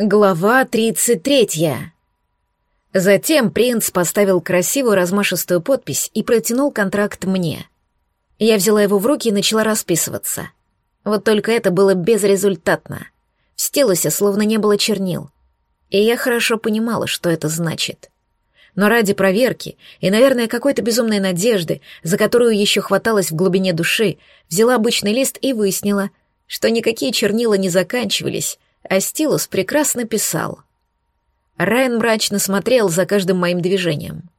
Глава 33. Затем принц поставил красивую размашистую подпись и протянул контракт мне. Я взяла его в руки и начала расписываться. Вот только это было безрезультатно. В стилусе словно не было чернил. И я хорошо понимала, что это значит. Но ради проверки и, наверное, какой-то безумной надежды, за которую еще хваталась в глубине души, взяла обычный лист и выяснила, что никакие чернила не заканчивались, а стилус прекрасно писал. Райан мрачно смотрел за каждым моим движением.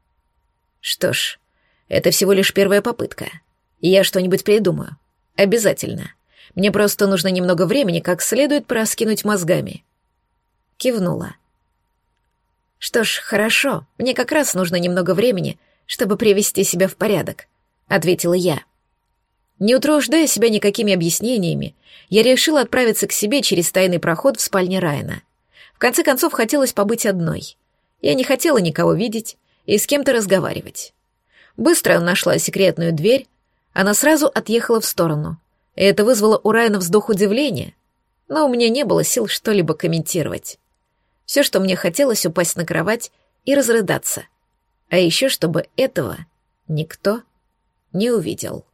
Что ж, это всего лишь первая попытка. Я что-нибудь придумаю. Обязательно. Мне просто нужно немного времени, как следует проскинуть мозгами. Кивнула. Что ж, хорошо. Мне как раз нужно немного времени, чтобы привести себя в порядок, ответила я. Не утруждая себя никакими объяснениями, я решила отправиться к себе через тайный проход в спальне Райана. В конце концов, хотелось побыть одной. Я не хотела никого видеть и с кем-то разговаривать. Быстро нашла секретную дверь, она сразу отъехала в сторону, и это вызвало у Райана вздох удивления, но у меня не было сил что-либо комментировать. Все, что мне хотелось, упасть на кровать и разрыдаться. А еще, чтобы этого никто не увидел.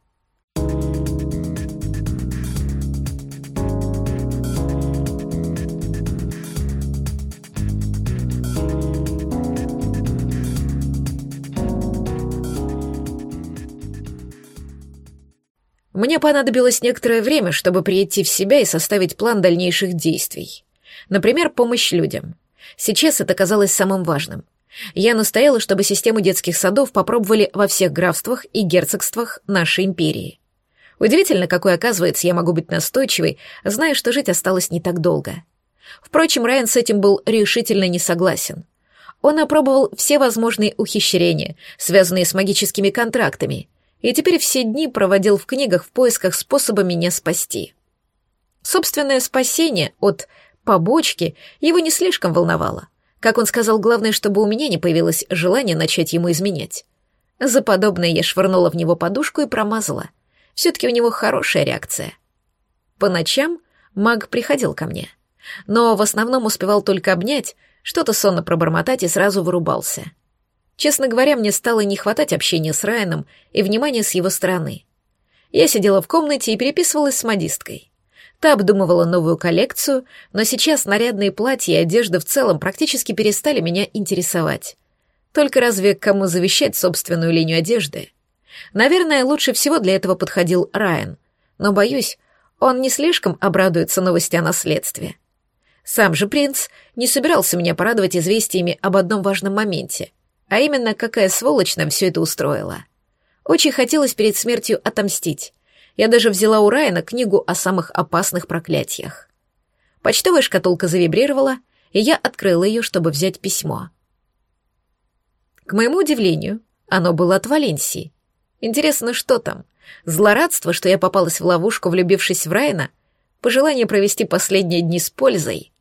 Мне понадобилось некоторое время, чтобы прийти в себя и составить план дальнейших действий. Например, помощь людям. Сейчас это казалось самым важным. Я настояла, чтобы систему детских садов попробовали во всех графствах и герцогствах нашей империи. Удивительно, какой, оказывается, я могу быть настойчивой, зная, что жить осталось не так долго. Впрочем, Райан с этим был решительно не согласен. Он опробовал все возможные ухищрения, связанные с магическими контрактами, и теперь все дни проводил в книгах в поисках способа меня спасти. Собственное спасение от побочки его не слишком волновало. Как он сказал, главное, чтобы у меня не появилось желание начать ему изменять. За подобное я швырнула в него подушку и промазала. Все-таки у него хорошая реакция. По ночам маг приходил ко мне, но в основном успевал только обнять, что-то сонно пробормотать и сразу вырубался — Честно говоря, мне стало не хватать общения с Райаном и внимания с его стороны. Я сидела в комнате и переписывалась с модисткой. Та обдумывала новую коллекцию, но сейчас нарядные платья и одежда в целом практически перестали меня интересовать. Только разве кому завещать собственную линию одежды? Наверное, лучше всего для этого подходил Райан, но, боюсь, он не слишком обрадуется новости о наследстве. Сам же принц не собирался меня порадовать известиями об одном важном моменте. А именно, какая сволочь нам все это устроила. Очень хотелось перед смертью отомстить. Я даже взяла у Райана книгу о самых опасных проклятиях. Почтовая шкатулка завибрировала, и я открыла ее, чтобы взять письмо. К моему удивлению, оно было от Валенсии. Интересно, что там? Злорадство, что я попалась в ловушку, влюбившись в Райана? Пожелание провести последние дни с пользой?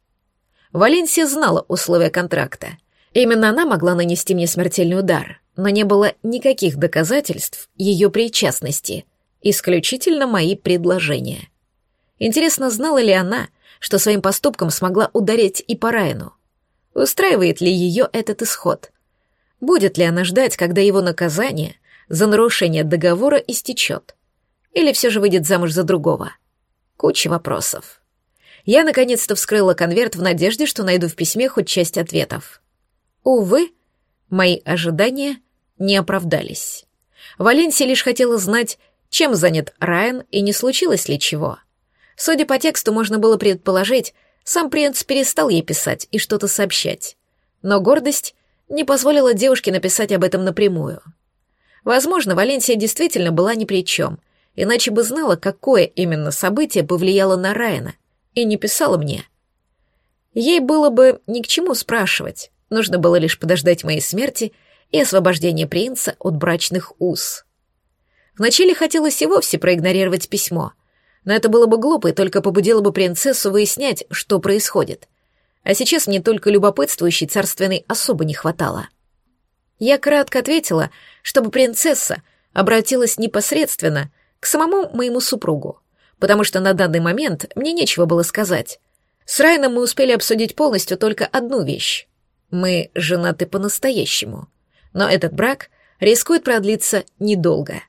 Валенсия знала условия контракта — Именно она могла нанести мне смертельный удар, но не было никаких доказательств ее причастности, исключительно мои предложения. Интересно, знала ли она, что своим поступком смогла ударить и по Райану? Устраивает ли ее этот исход? Будет ли она ждать, когда его наказание за нарушение договора истечет? Или все же выйдет замуж за другого? Куча вопросов. Я наконец-то вскрыла конверт в надежде, что найду в письме хоть часть ответов. Увы, мои ожидания не оправдались. Валенсия лишь хотела знать, чем занят Райан и не случилось ли чего. Судя по тексту, можно было предположить, сам принц перестал ей писать и что-то сообщать. Но гордость не позволила девушке написать об этом напрямую. Возможно, Валенсия действительно была ни при чем, иначе бы знала, какое именно событие повлияло на Райана, и не писала мне. Ей было бы ни к чему спрашивать, Нужно было лишь подождать моей смерти и освобождения принца от брачных уз. Вначале хотелось и вовсе проигнорировать письмо, но это было бы глупо и только побудило бы принцессу выяснять, что происходит. А сейчас мне только любопытствующей царственной особо не хватало. Я кратко ответила, чтобы принцесса обратилась непосредственно к самому моему супругу, потому что на данный момент мне нечего было сказать. С Райаном мы успели обсудить полностью только одну вещь. Мы женаты по-настоящему. Но этот брак рискует продлиться недолго.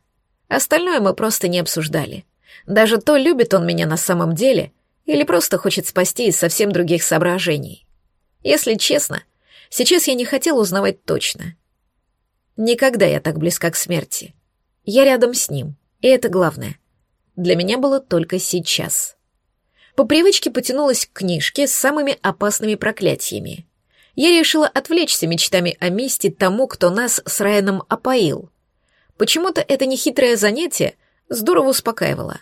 Остальное мы просто не обсуждали. Даже то, любит он меня на самом деле или просто хочет спасти из совсем других соображений. Если честно, сейчас я не хотел узнавать точно. Никогда я так близка к смерти. Я рядом с ним, и это главное. Для меня было только сейчас. По привычке потянулась к книжке с самыми опасными проклятиями. Я решила отвлечься мечтами о мести тому, кто нас с Райаном опоил. Почему-то это нехитрое занятие здорово успокаивало.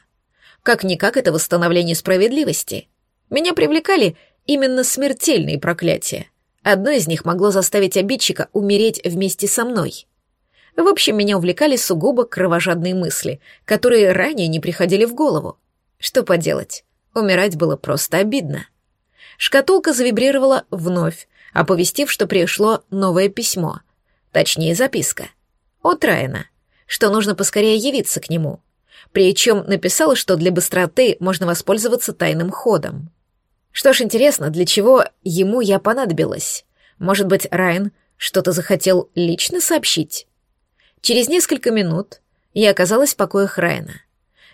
Как-никак это восстановление справедливости. Меня привлекали именно смертельные проклятия. Одно из них могло заставить обидчика умереть вместе со мной. В общем, меня увлекали сугубо кровожадные мысли, которые ранее не приходили в голову. Что поделать, умирать было просто обидно. Шкатулка завибрировала вновь, оповестив, что пришло новое письмо. Точнее, записка. От Райана, что нужно поскорее явиться к нему — причем написала, что для быстроты можно воспользоваться тайным ходом. Что ж, интересно, для чего ему я понадобилась? Может быть, Райан что-то захотел лично сообщить? Через несколько минут я оказалась в покоях Райана.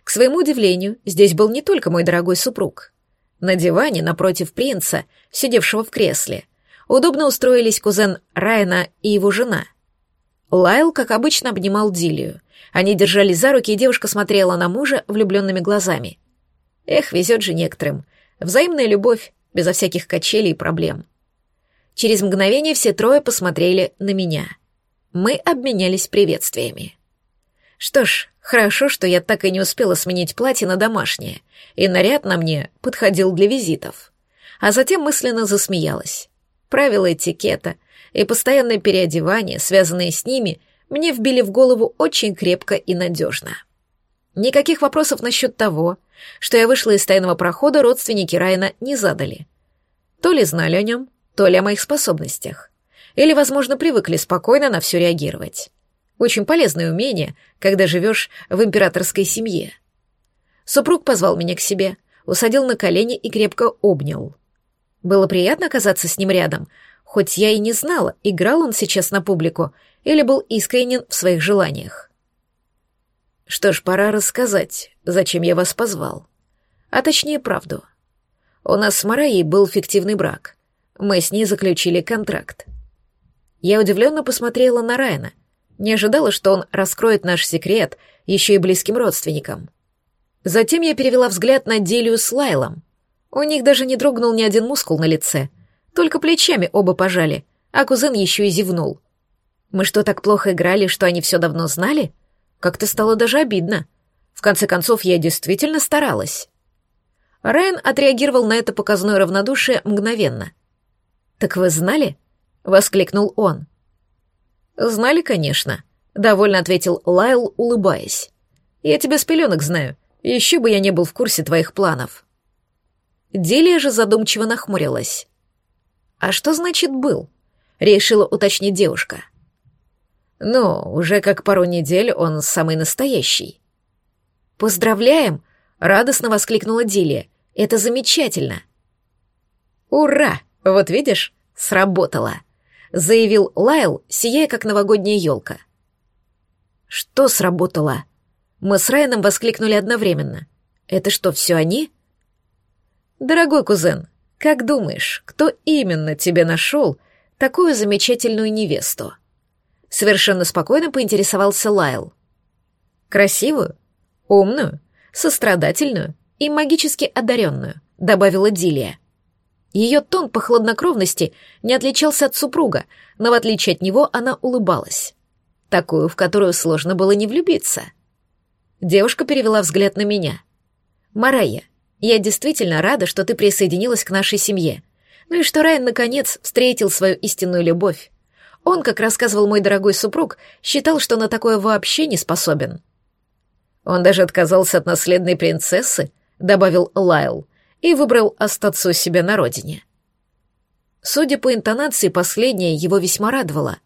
К своему удивлению, здесь был не только мой дорогой супруг. На диване напротив принца, сидевшего в кресле, удобно устроились кузен Райана и его жена. Лайл, как обычно, обнимал Дилию, они держались за руки, и девушка смотрела на мужа влюбленными глазами. Эх, везет же некоторым. Взаимная любовь, безо всяких качелей и проблем. Через мгновение все трое посмотрели на меня. Мы обменялись приветствиями. Что ж, хорошо, что я так и не успела сменить платье на домашнее, и наряд на мне подходил для визитов. А затем мысленно засмеялась. Правила этикета и постоянное переодевание, связанные с ними, мне вбили в голову очень крепко и надежно. Никаких вопросов насчет того, что я вышла из тайного прохода, родственники Райна не задали. То ли знали о нем, то ли о моих способностях. Или, возможно, привыкли спокойно на все реагировать. Очень полезное умение, когда живешь в императорской семье. Супруг позвал меня к себе, усадил на колени и крепко обнял. Было приятно оказаться с ним рядом, хоть я и не знала, играл он сейчас на публику или был искренен в своих желаниях. Что ж, пора рассказать, зачем я вас позвал. А точнее, правду. У нас с Мараей был фиктивный брак. Мы с ней заключили контракт. Я удивленно посмотрела на Райана. Не ожидала, что он раскроет наш секрет еще и близким родственникам. Затем я перевела взгляд на Делию с Лайлом. У них даже не дрогнул ни один мускул на лице. Только плечами оба пожали, а кузен еще и зевнул — мы что, так плохо играли, что они все давно знали? Как-то стало даже обидно. В конце концов, я действительно старалась. Райан отреагировал на это показное равнодушие мгновенно. «Так вы знали?» — воскликнул он. «Знали, конечно», — довольно ответил Лайл, улыбаясь. «Я тебя с пеленок знаю. Еще бы я не был в курсе твоих планов». Делия же задумчиво нахмурилась. «А что значит «был»?» — решила уточнить девушка. Но уже как пару недель он самый настоящий. «Поздравляем!» — радостно воскликнула Дилия. «Это замечательно!» «Ура! Вот видишь, сработало!» — заявил Лайл, сияя как новогодняя елка. «Что сработало?» Мы с Райаном воскликнули одновременно. «Это что, все они?» «Дорогой кузен, как думаешь, кто именно тебе нашел такую замечательную невесту?» Совершенно спокойно поинтересовался Лайл. Красивую, умную, сострадательную и магически одаренную, добавила Дилия. Ее тон по хладнокровности не отличался от супруга, но в отличие от него она улыбалась. Такую, в которую сложно было не влюбиться. Девушка перевела взгляд на меня. «Марайя, я действительно рада, что ты присоединилась к нашей семье. Ну и что Райан, наконец, встретил свою истинную любовь. Он, как рассказывал мой дорогой супруг, считал, что на такое вообще не способен. Он даже отказался от наследной принцессы, добавил Лайл, и выбрал остаться у себя на родине. Судя по интонации, последнее его весьма радовало.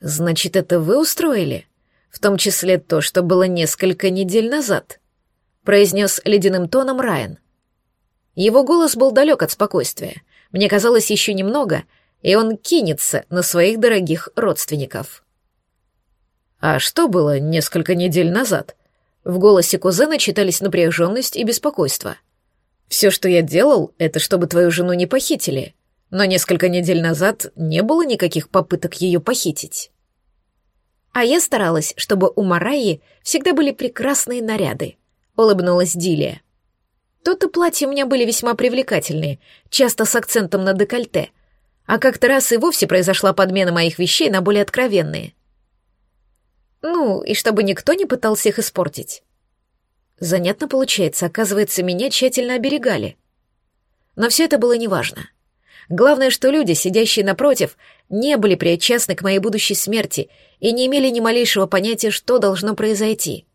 «Значит, это вы устроили? В том числе то, что было несколько недель назад?» — произнес ледяным тоном Райан. Его голос был далек от спокойствия. Мне казалось, еще немного, и он кинется на своих дорогих родственников. «А что было несколько недель назад?» В голосе кузена читались напряженность и беспокойство. «Все, что я делал, это чтобы твою жену не похитили, но несколько недель назад не было никаких попыток ее похитить». А я старалась, чтобы у Мараи всегда были прекрасные наряды, улыбнулась Дилия. Тут и платья у меня были весьма привлекательные, часто с акцентом на декольте, а как-то раз и вовсе произошла подмена моих вещей на более откровенные. Ну, и чтобы никто не пытался их испортить. Занятно получается, оказывается, меня тщательно оберегали. Но все это было неважно. Главное, что люди, сидящие напротив, не были причастны к моей будущей смерти и не имели ни малейшего понятия, что должно произойти.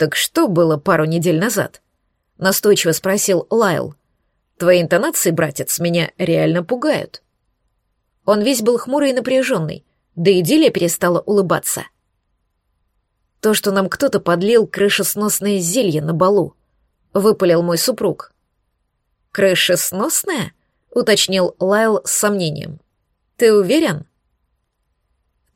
«Так что было пару недель назад?» — настойчиво спросил Лайл. «Твои интонации, братец, меня реально пугают». Он весь был хмурый и напряженный, да и Дилия перестала улыбаться. «То, что нам кто-то подлил крышесносное зелье на балу», — выпалил мой супруг. «Крышесносное?» — уточнил Лайл с сомнением. «Ты уверен?»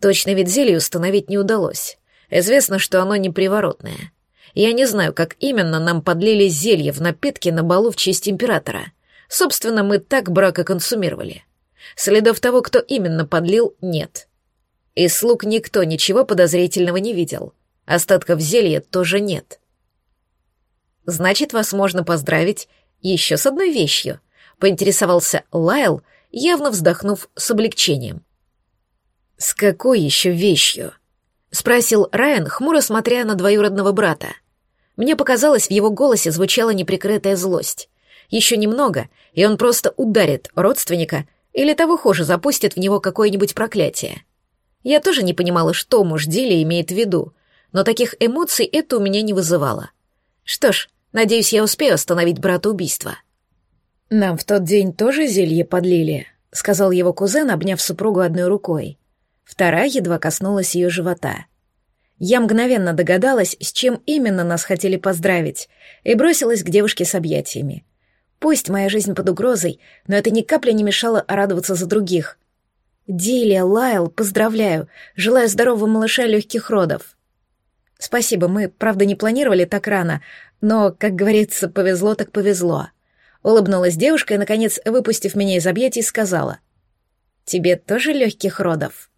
Точно вид зелья установить не удалось. Известно, что оно не приворотное. Я не знаю, как именно нам подлили зелье в напитки на балу в честь императора. Собственно, мы так брака консумировали. Следов того, кто именно подлил, нет. Из слуг никто ничего подозрительного не видел. Остатков зелья тоже нет. Значит, вас можно поздравить еще с одной вещью — поинтересовался Лайл, явно вздохнув с облегчением. «С какой еще вещью?» — спросил Райан, хмуро смотря на двоюродного брата. Мне показалось, в его голосе звучала неприкрытая злость. Еще немного, и он просто ударит родственника или того хуже запустит в него какое-нибудь проклятие. Я тоже не понимала, что муж Дили имеет в виду, но таких эмоций это у меня не вызывало. Что ж, надеюсь, я успею остановить брата убийства. «Нам в тот день тоже зелье подлили», — сказал его кузен, обняв супругу одной рукой. Вторая едва коснулась ее живота. Я мгновенно догадалась, с чем именно нас хотели поздравить, и бросилась к девушке с объятиями. Пусть моя жизнь под угрозой, но это ни капли не мешало радоваться за других. «Дилия, Лайл, поздравляю! Желаю здорового малыша легких родов!» «Спасибо, мы, правда, не планировали так рано, но, как говорится, повезло так повезло». Улыбнулась девушка и, наконец, выпустив меня из объятий, сказала. «Тебе тоже легких родов?»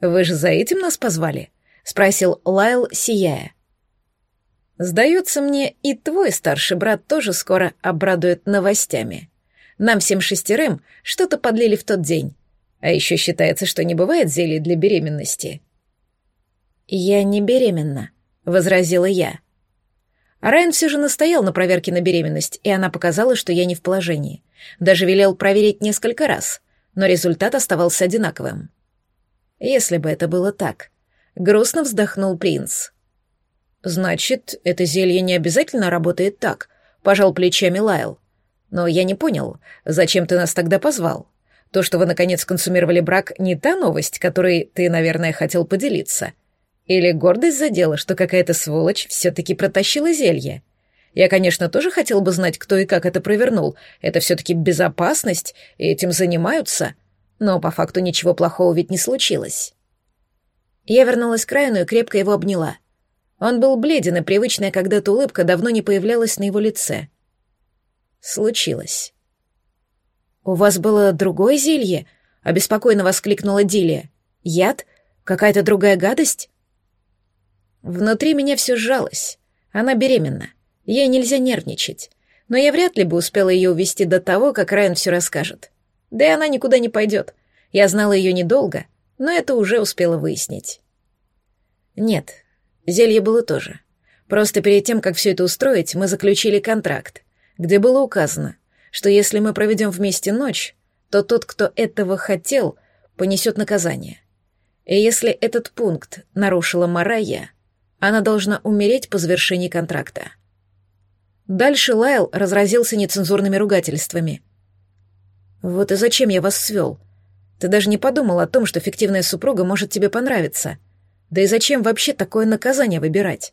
«Вы же за этим нас позвали?» — спросил Лайл, сияя. «Сдается мне, и твой старший брат тоже скоро обрадует новостями. Нам всем шестерым что-то подлили в тот день. А еще считается, что не бывает зелий для беременности». «Я не беременна», — возразила я. Райан все же настоял на проверке на беременность, и она показала, что я не в положении. Даже велел проверить несколько раз, но результат оставался одинаковым. Если бы это было так. Грустно вздохнул принц. «Значит, это зелье не обязательно работает так», — пожал плечами Лайл. «Но я не понял, зачем ты нас тогда позвал? То, что вы наконец консумировали брак, не та новость, которой ты, наверное, хотел поделиться. Или гордость задела, что какая-то сволочь все-таки протащила зелье? Я, конечно, тоже хотел бы знать, кто и как это провернул. Это все-таки безопасность, и этим занимаются. Но по факту ничего плохого ведь не случилось. Я вернулась к Райану и крепко его обняла. Он был бледен, и привычная когда-то улыбка давно не появлялась на его лице. Случилось. «У вас было другое зелье?» — обеспокоенно воскликнула Дилия. «Яд? Какая-то другая гадость?» Внутри меня все сжалось. Она беременна. Ей нельзя нервничать. Но я вряд ли бы успела ее увести до того, как Райан все расскажет. Да и она никуда не пойдет. Я знала ее недолго, но это уже успела выяснить. Нет, зелье было тоже. Просто перед тем, как все это устроить, мы заключили контракт, где было указано, что если мы проведем вместе ночь, то тот, кто этого хотел, понесет наказание. И если этот пункт нарушила Марая, она должна умереть по завершении контракта. Дальше Лайл разразился нецензурными ругательствами. «Вот и зачем я вас свел? Ты даже не подумал о том, что фиктивная супруга может тебе понравиться. Да и зачем вообще такое наказание выбирать?»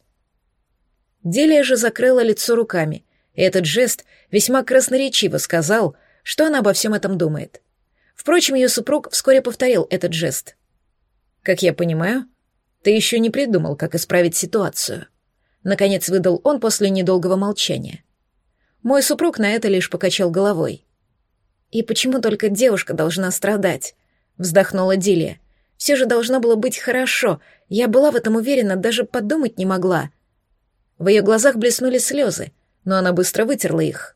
Делия же закрыла лицо руками И этот жест весьма красноречиво сказал, что она обо всем этом думает. Впрочем, ее супруг вскоре повторил этот жест. «Как я понимаю, ты еще не придумал, как исправить ситуацию». Наконец выдал он после недолгого молчания. Мой супруг на это лишь покачал головой. «И почему только девушка должна страдать?» — вздохнула Дилия. «Все же должно было быть хорошо. Я была в этом уверена, даже подумать не могла». В ее глазах блеснули слезы, но она быстро вытерла их.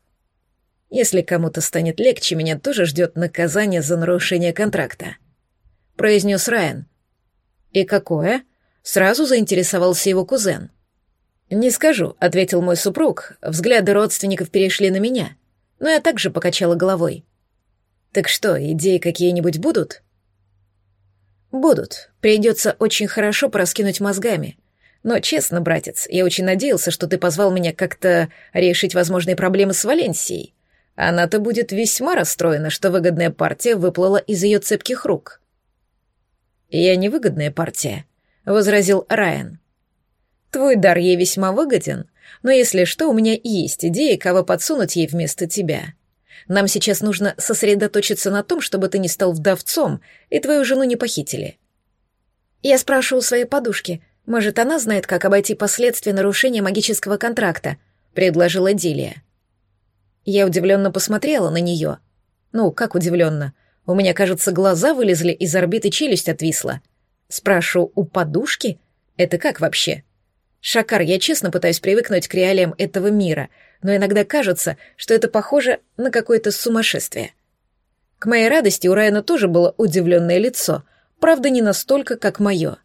«Если кому-то станет легче, меня тоже ждет наказание за нарушение контракта», — произнес Райан. «И какое?» — сразу заинтересовался его кузен. «Не скажу», — ответил мой супруг. Взгляды родственников перешли на меня, но я также покачала головой. «Так что, идеи какие-нибудь будут?» «Будут. Придется очень хорошо пораскинуть мозгами. Но, честно, братец, я очень надеялся, что ты позвал меня как-то решить возможные проблемы с Валенсией. Она-то будет весьма расстроена, что выгодная партия выплыла из ее цепких рук». «Я не выгодная партия», — возразил Райан. Твой дар ей весьма выгоден, но если что, у меня есть идеи, кого подсунуть ей вместо тебя. Нам сейчас нужно сосредоточиться на том, чтобы ты не стал вдовцом и твою жену не похитили. Я спрашиваю у своей подушки, может, она знает, как обойти последствия нарушения магического контракта, предложила Дилия. Я удивленно посмотрела на нее. Ну, как удивленно? У меня, кажется, глаза вылезли из орбиты, челюсть отвисла. Спрашиваю, у подушки? Это как вообще? Шакар, я честно пытаюсь привыкнуть к реалиям этого мира, но иногда кажется, что это похоже на какое-то сумасшествие. К моей радости у Райана тоже было удивленное лицо, правда, не настолько, как мое.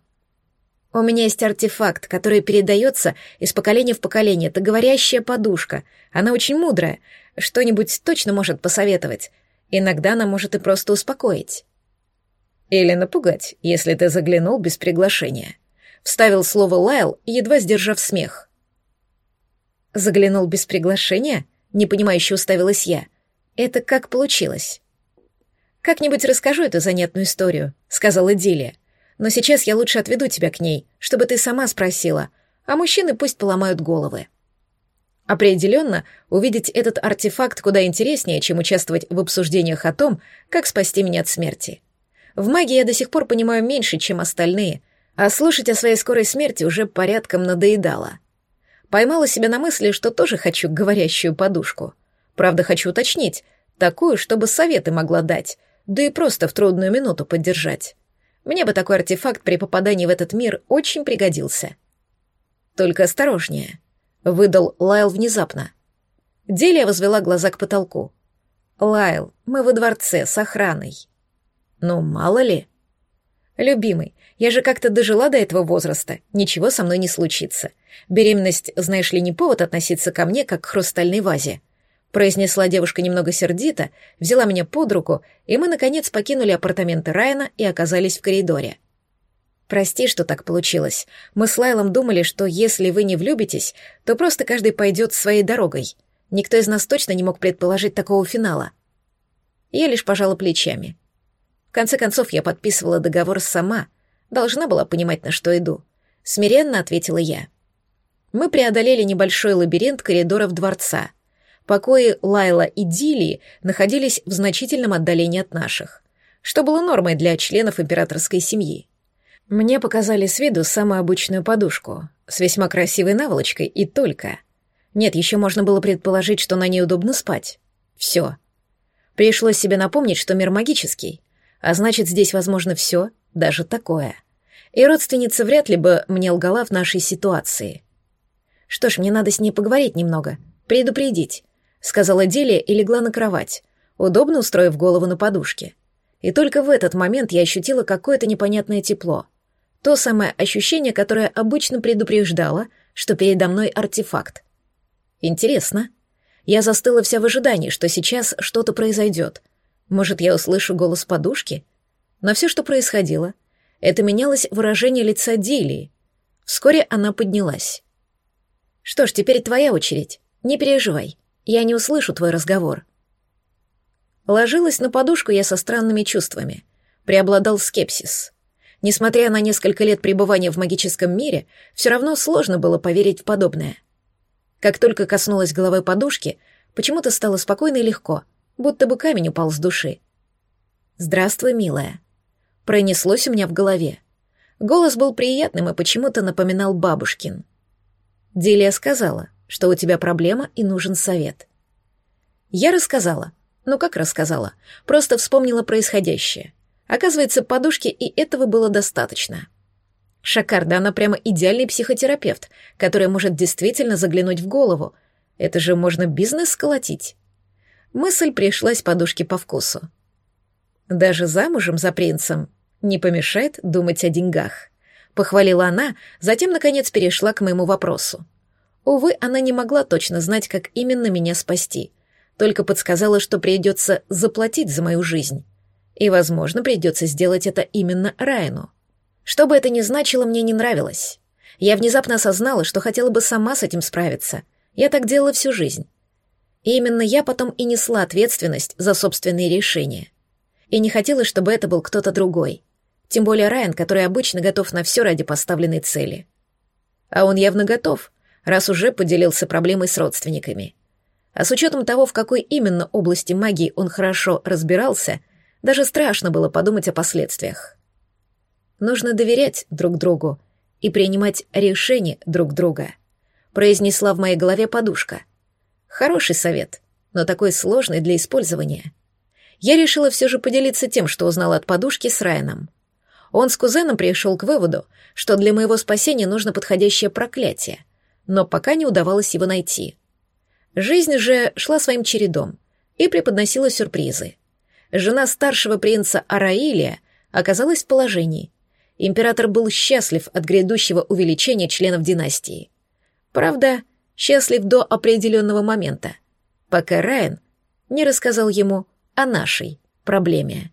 У меня есть артефакт, который передается из поколения в поколение. Это говорящая подушка. Она очень мудрая. Что-нибудь точно может посоветовать. Иногда она может и просто успокоить. Или напугать, если ты заглянул без приглашения. Вставил слово Лайл, едва сдержав смех. Заглянул без приглашения? Непонимающе уставилась я. Это как получилось? «Как-нибудь расскажу эту занятную историю», — сказала Дилия. «Но сейчас я лучше отведу тебя к ней, чтобы ты сама спросила, а мужчины пусть поломают головы». Определенно, увидеть этот артефакт куда интереснее, чем участвовать в обсуждениях о том, как спасти меня от смерти. В магии я до сих пор понимаю меньше, чем остальные, а слушать о своей скорой смерти уже порядком надоедало. Поймала себя на мысли, что тоже хочу говорящую подушку. Правда, хочу уточнить, такую, чтобы советы могла дать, да и просто в трудную минуту поддержать. Мне бы такой артефакт при попадании в этот мир очень пригодился. Только осторожнее, выдал Лайл внезапно. Делия возвела глаза к потолку. Лайл, мы во дворце с охраной. Ну, мало ли. Любимый, я же как-то дожила до этого возраста, ничего со мной не случится. Беременность, знаешь ли, не повод относиться ко мне, как к хрустальной вазе. Произнесла девушка немного сердито, взяла меня под руку, и мы, наконец, покинули апартаменты Райана и оказались в коридоре. «Прости, что так получилось. Мы с Лайлом думали, что если вы не влюбитесь, то просто каждый пойдет своей дорогой. Никто из нас точно не мог предположить такого финала». Я лишь пожала плечами. Конце концов, я подписывала договор сама, Должна была понимать, на что иду. Смиренно ответила я. Мы преодолели небольшой лабиринт коридоров дворца. Покои Лайла и Дилии находились в значительном отдалении от наших, что было нормой для членов императорской семьи. Мне показали с виду самую обычную подушку, с весьма красивой наволочкой и только. Нет, еще можно было предположить, что на ней удобно спать. Все. Пришлось себе напомнить, что мир магический, а значит, здесь возможно все, даже такое. И родственница вряд ли бы мне лгала в нашей ситуации. Что ж, мне надо с ней поговорить немного, предупредить, сказала Делия и легла на кровать, удобно устроив голову на подушке. И только в этот момент я ощутила какое-то непонятное тепло. То самое ощущение, которое обычно предупреждало, что передо мной артефакт. Интересно. Я застыла вся в ожидании, что сейчас что-то произойдет. Может, я услышу голос подушки? Но все, что происходило, это менялось выражение лица Дилии. Вскоре она поднялась. «Что ж, теперь твоя очередь. Не переживай. Я не услышу твой разговор». Ложилась на подушку я со странными чувствами. Преобладал скепсис. Несмотря на несколько лет пребывания в магическом мире, все равно сложно было поверить в подобное. Как только коснулась головой подушки, почему-то стало спокойно и легко, будто бы камень упал с души. «Здравствуй, милая», — пронеслось у меня в голове. Голос был приятным и почему-то напоминал бабушкин. Делия сказала, что у тебя проблема и нужен совет. Я рассказала. Ну как рассказала? Просто вспомнила происходящее. Оказывается, подушки и этого было достаточно. Шакарда, она прямо идеальный психотерапевт, который может действительно заглянуть в голову. Это же можно бизнес сколотить. Мысль пришлась подушке по вкусу. Даже замужем за принцем не помешает думать о деньгах. Похвалила она, затем, наконец, перешла к моему вопросу. Увы, она не могла точно знать, как именно меня спасти. Только подсказала, что придется заплатить за мою жизнь. И, возможно, придется сделать это именно Райану. Что бы это ни значило, мне не нравилось. Я внезапно осознала, что хотела бы сама с этим справиться. Я так делала всю жизнь. И именно я потом и несла ответственность за собственные решения. И не хотела, чтобы это был кто-то другой. Тем более Райан, который обычно готов на все ради поставленной цели. А он явно готов, раз уже поделился проблемой с родственниками. А с учетом того, в какой именно области магии он хорошо разбирался, даже страшно было подумать о последствиях. Нужно доверять друг другу и принимать решения друг друга, произнесла в моей голове подушка. Хороший совет, но такой сложный для использования. Я решила все же поделиться тем, что узнала от подушки с Райаном. Он с кузеном пришел к выводу, что для моего спасения нужно подходящее проклятие, но пока не удавалось его найти. Жизнь же шла своим чередом и преподносила сюрпризы. Жена старшего принца Араилия оказалась в положении. Император был счастлив от грядущего увеличения членов династии. Правда, счастлив до определенного момента, пока Райан не рассказал ему о нашей проблеме.